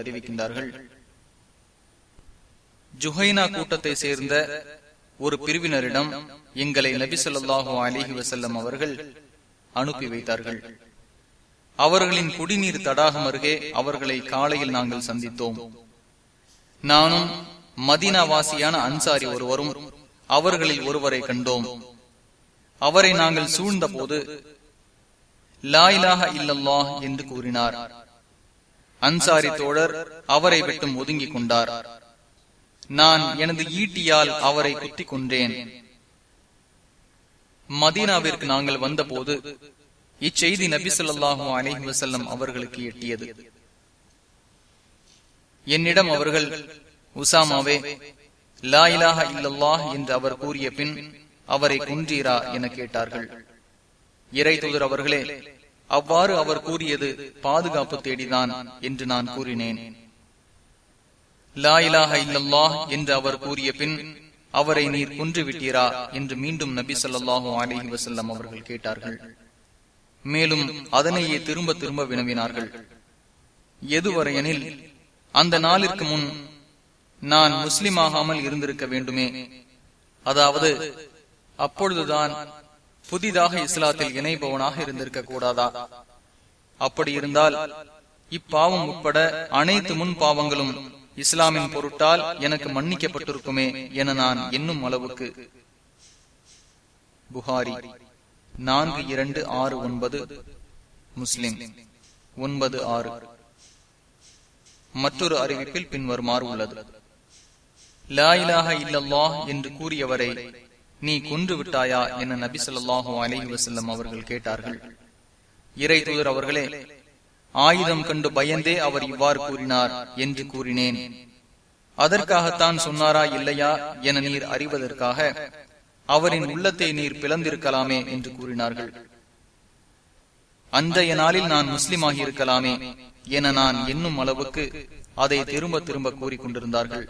அறிவிக்கின்றார்கள் ஜுஹைனா கூட்டத்தை சேர்ந்த ஒரு பிரிவினரிடம் எங்களை நபி சொல்லாஹு அலிஹி வசல்லம் அவர்கள் அனுப்பி வைத்தார்கள். அவர்களின் குடிநீர் தடாகம் அருகே அவர்களை காலையில் நாங்கள் சந்தித்தோம். நானும் மதீனாவாசியான அன்சாரி ஒருவரும் அவர்களில் ஒருவரை கண்டோம். அவரை நாங்கள் சூழ்ந்த போது லாயிலாக இல்லல்லா என்று கூறினார். அன்சாரி தோழர் அவரை விட்டும் ஒதுங்கிக் கொண்டார். நான் எனது ஈட்டியால் அவரை குத்திக் கொன்றேன். மதீனாவிற்கு நாங்கள் வந்தபோது இச்செய்தி நபி சொல்லாஹு அலஹி வசல்லம் அவர்களுக்கு எட்டியது. என்னிடம் அவர்கள் உசாமாவே லாயிலாக இல்லல்லாஹ் என்று அவர் கூறிய பின் அவரை குன்றீரா என கேட்டார்கள். இறை தூதர் அவர்களே அவ்வாறு அவர் கூறியது பாதுகாப்பு தேடிதான் என்று நான் கூறினேன். லாயிலாக இல்லல்லா என்று அவர் கூறிய பின் அவரை நீர் கொன்றுவிட்டீரா என்று மீண்டும் நபி சொல்லாஹு அலிஹி வசல்லம் அவர்கள் கேட்டார்கள். மேலும் அதனையே திரும்ப திரும்ப வினவினார்கள். எதுவரையெனில் அந்த நாளிற்கு முன் நான் முஸ்லிமாகாமல் இருந்திருக்க வேண்டுமே. அதாவது அப்பொழுதுதான் புதிதாக இஸ்லாத்தில் இணைபவனாக இருந்திருக்க கூடாதா? அப்படி இருந்தால் இப்பாவம் உட்பட அனைத்து முன் பாவங்களும் இஸ்லாமின் பொருட்டால் எனக்கு மன்னிக்கப்பட்டிருக்குமே என நான் என்னும் அளவுக்கு. புகாரி நான்கு இரண்டு ஆறு ஒன்பது. முஸ்லிம் ஒன்பது ஆறு. மற்றொரு அறிவிப்பில் பின்வருமாறு உள்ளது. லாயிலாக இல்லல்லாஹ் என்று கூறியவரை நீ கொன்று விட்டாயா என நபி சொல்லாஹு அலஹி வசல்லம் அவர்கள் கேட்டார்கள். இறை தூதர் அவர்களே ஆயுதம் கண்டு பயந்தே அவர் இவ்வாறு கூறினார் என்று கூறினேன். அதற்காகத்தான் சொன்னாரா இல்லையா என நீர் அறிவதற்காக அவரின் உள்ளத்தை நீர் பிளந்திருக்கலாமே என்று கூறினார்கள். அன்றைய நாளில் நான் முஸ்லிமாகி இருக்கலாமே என நான் என்னும் அளவுக்கு அதை திரும்ப திரும்ப கூறிக்கொண்டிருந்தார்கள்.